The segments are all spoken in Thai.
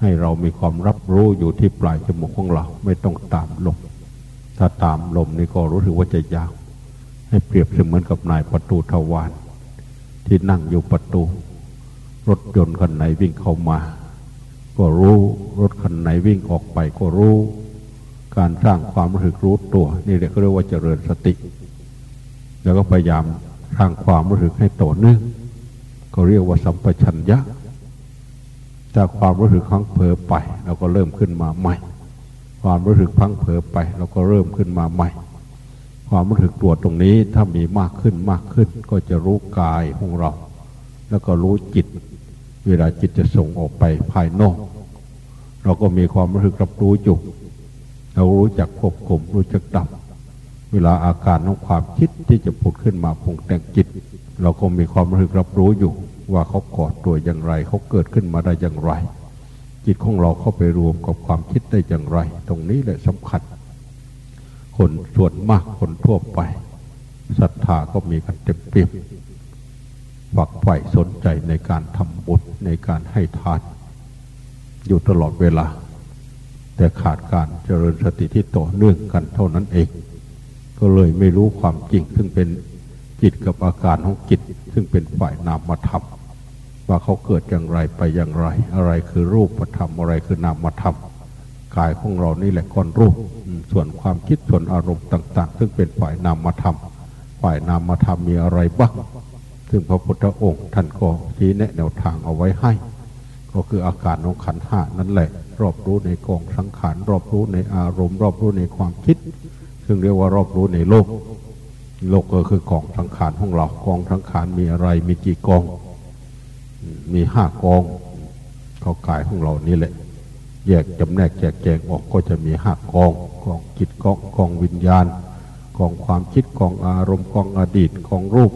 ให้เรามีความรับรู้อยู่ที่ปลายจมูกของเราไม่ต้องตามลม ถ้าตามลมนี่ก็รู้สึกว่าจะยาว ให้เปรียบเสมือนกับนายประตูทวารที่นั่งอยู่ประตู รถยนต์คันไหนวิ่งเข้ามา ก็รู้รถคันไหนวิ่งออกไปก็รู้ การสร้างความรู้สึกรู้ตัว นี่เรียกเรียกว่าเจริญสติ แล้วก็พยายามสร้างความรู้สึกให้ต่อเนื่องก็เรียกว่าสัมปชัญญะ จากความรู้สึกครั้งเผลอไป เราก็เริ่มขึ้นมาใหม่ ความรู้สึกพังเผลอไป เราก็เริ่มขึ้นมาใหม่ ความรู้สึกตัวตรงนี้ถ้ามีมากขึ้นมากขึ้น ก็จะรู้กายของเรา แล้วก็รู้จิต เวลาจิตจะส่งออกไปภายนอก เราก็มีความรู้สึกรับรู้อยู่เรารู้จักควบคุมรู้จักดับเวลาอาการของความคิดที่จะผุดขึ้นมาพงแต่งจิต เราก็มีความรู้สึกรับรู้อยู่ ว่าเขาก่อตัวอย่างไร เขาเกิดขึ้นมาได้อย่างไร จิตของเราเข้าไปรวมกับความคิดได้อย่างไร ตรงนี้แหละสำคัญ คนส่วนมากคนทั่วไปศรัทธาก็มีกันเต็มเปี่ยมฝักใฝ่สนใจในการทำบุญในการให้ทาน อยู่ตลอดเวลา แต่ขาดการเจริญสติที่ต่อเนื่องกันเท่านั้นเอง ก็เลยไม่รู้ความจริงซึ่งเป็น จิตกับอาการของจิตซึ่งเป็นฝ่ายนามธรรมว่าเขาเกิดอย่างไรไปอย่างไร อะไรคือรูปธรรมอะไรคือนามธรรมกายของเรานี่แหละก้อนรูป ส่วนความคิดส่วนอารมณ์ต่าง ๆ ซึ่งเป็นฝ่ายนามธรรมฝ่ายนามธรรมมีอะไรบ้างซึ่งพระพุทธองค์ท่านก็ชี้แนะแนวทางเอาไว้ให้ ก็คืออาการของขันห้านั่นแหละ รอบรู้ในกองสังขารรอบรู้ในอารมณ์ รอบรู้ในความคิด ซึ่งเรียกว่ารอบรู้ในโลก โลกก็คือกองสังขารของเรากองสังขารมีอะไร มีกี่กอง มีห้ากอง เขากายของเรานี่แหละ แยกจำแนกแจกแจงออกก็จะมีห้ากองกองจิตกองกองวิญญาณกองความคิดกองอารมณ์กองอดีตกองรูป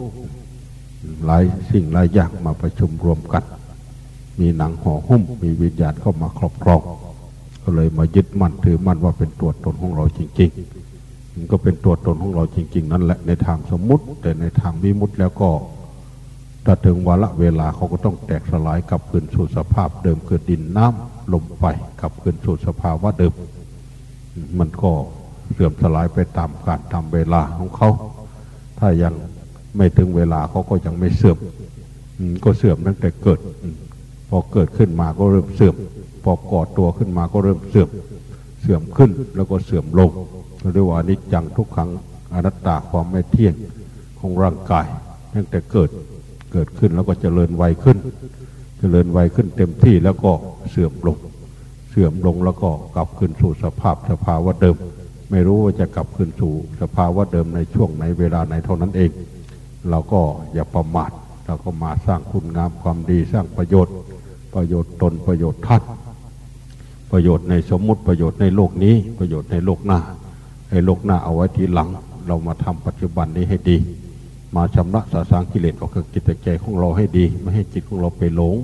หลายสิ่งหลายอย่างมาประชุมรวมกัน มีหนังห่อหุ้มมีวิญญาณเข้ามาครอบครอง ก็เลยมายึดมั่นถือมั่นว่าเป็นตัวตนของเราจริง ๆ ก็เป็นตัวตนของเราจริง ๆ นั่นแหละในทางสมมุติ แต่ในทางวิมุติแล้วก็ถ้าถึงวาระเวลาเขาก็ต้องแตกสลายกลับคืนสู่สภาพเดิมคือดินน้ำลมไฟกลับคืนสู่สภาวะเดิม มันก็เสื่อมสลายไปตามการตามเวลาของเขา ถ้ายังไม่ถึงเวลาเขาก็ยังไม่เสื่อมก็เสื่อมตั้งแต่เกิด พอเกิดขึ้นมาก็เริ่มเสื่อม พอก่อตัวขึ้นมาก็เริ่มเสื่อม เสื่อมขึ้นแล้วก็เสื่อมลง เรียกว่าอนิจจังทุกขังอนัตตาความไม่เที่ยงของร่างกายตั้งแต่เกิดเกิดขึ้นแล้วก็เจริญวัยขึ้น เจริญวัยขึ้นเต็มที่แล้วก็เสื่อมลง เสื่อมลงแล้วก็กลับคืนสู่สภาพสภาวะเดิม ไม่รู้ว่าจะกลับคืนสู่สภาวะเดิมในช่วงไหนเวลาไหนเท่านั้นเอง เราก็อย่าประมาทเราก็มาสร้างคุณงามความดีสร้างประโยชน์ ประโยชน์ตนประโยชน์ท่านประโยชน์ในสมมุติประโยชน์ในโลกนี้ประโยชน์ในโลกหน้า ให้โลกหน้าเอาไว้ทีหลัง เรามาทำปัจจุบันนี้ให้ดี มาชำระสาสางกิเลสออกจากจิตใจของเราให้ดี ไม่ให้จิตของเราไปหลง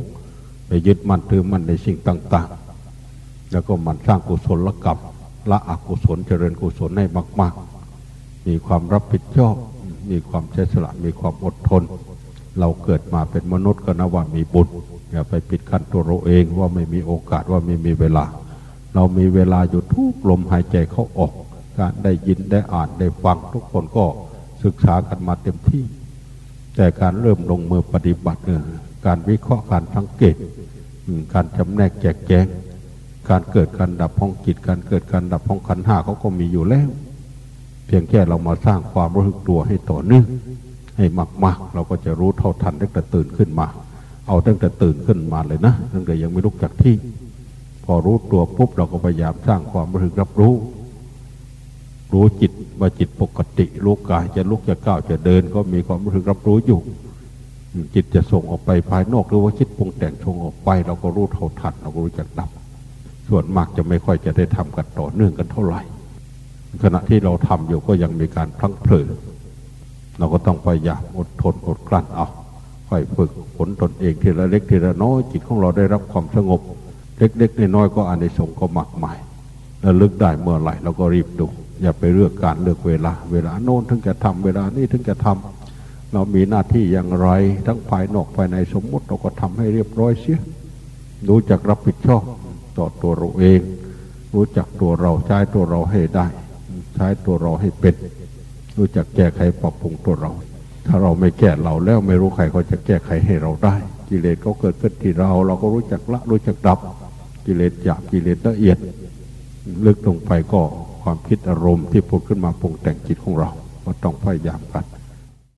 ไปยึดมั่นถือมั่นในสิ่งต่าง ๆ แล้วก็มันสร้างกุศลกรรมละอกุศลเจริญกุศลให้มาก ๆ มีความรับผิดชอบ มีความเฉสละมีความอดทน เราเกิดมาเป็นมนุษย์ก็นะว่ามีบุญอย่าไปปิดกั้นตัวเราเองว่าไม่มีโอกาสว่าไม่มีเวลา เรามีเวลาอยู่ทุกลมหายใจเขาออก การได้ยินได้อ่านได้ฟังทุกคนก็ศึกษากันมาเต็มที่ แต่การเริ่มลงมือปฏิบัติเนี่ยการวิเคราะห์การสังเกตการจำแนกแจกแจงการเกิดการดับห้องจิตการเกิดการดับห้องขันห้าเขาก็มีอยู่แล้ว เพียงแค่เรามาสร้างความรู้สึกตัวให้ต่อเนื่องให้มากๆ เราก็จะรู้เท่าทันตั้งแต่ตื่นขึ้นมา เอาตั้งแต่ตื่นขึ้นมาเลยนะตั้งแต่ยังไม่ลุกจากที่ พอรู้ตัวปุ๊บเราก็พยายามสร้างความรู้สึกรับรู้ รู้จิตว่าจิตปกติรู้กายจะลุกจะก้าวจะเดิน ก็มีความรู้สึกรับรู้อยู่ จิตจะส่งออกไปภายนอกหรือว่าคิดปรุงแต่งชงออกไป เราก็รู้เท่าทันเราก็รู้จักดับ ส่วนมากจะไม่ค่อยจะได้ทำกันต่อเนื่องกันเท่าไหร่ ขณะที่เราทำอยู่ก็ยังมีการพลั้งเผลอเราก็ต้องพยายามอดทนอดกลั้นเอาค่อยฝึกผลตนเองทีละเล็กทีละน้อยจิตของเราได้รับความสงบ เล็กๆน้อยๆก็อันในสงก็มากมายแล้วลึกได้เมื่อไหร่เราก็รีบดู อย่าไปเลือกการเลือกเวลา เวลาโน้นถึงจะทำเวลานี้ถึงจะทำเรามีหน้าที่อย่างไร ทั้งภายนอกภายในสมมติเราก็ทำให้เรียบร้อยเสียรู้จักรับผิดชอบต่อตัวเราเอง รู้จักตัวเราใช้ตัวเราให้ได้ ใช้ตัวเราให้เป็น รู้จักแก้ไขปรับปรุงตัวเรา ถ้าเราไม่แก้เราแล้วไม่รู้ใครเขาจะแก้ไขให้เราได้ กิเลสเขาเกิดขึ้นที่เรา เราก็รู้จักละรู้จักดับ กิเลสหยาบกิเลสละเอียด ลึกลงไปก็ ความคิดอารมณ์ที่ผุดขึ้นมาปรุงแต่งจิตของเรา ก็ต้องพยายามกัน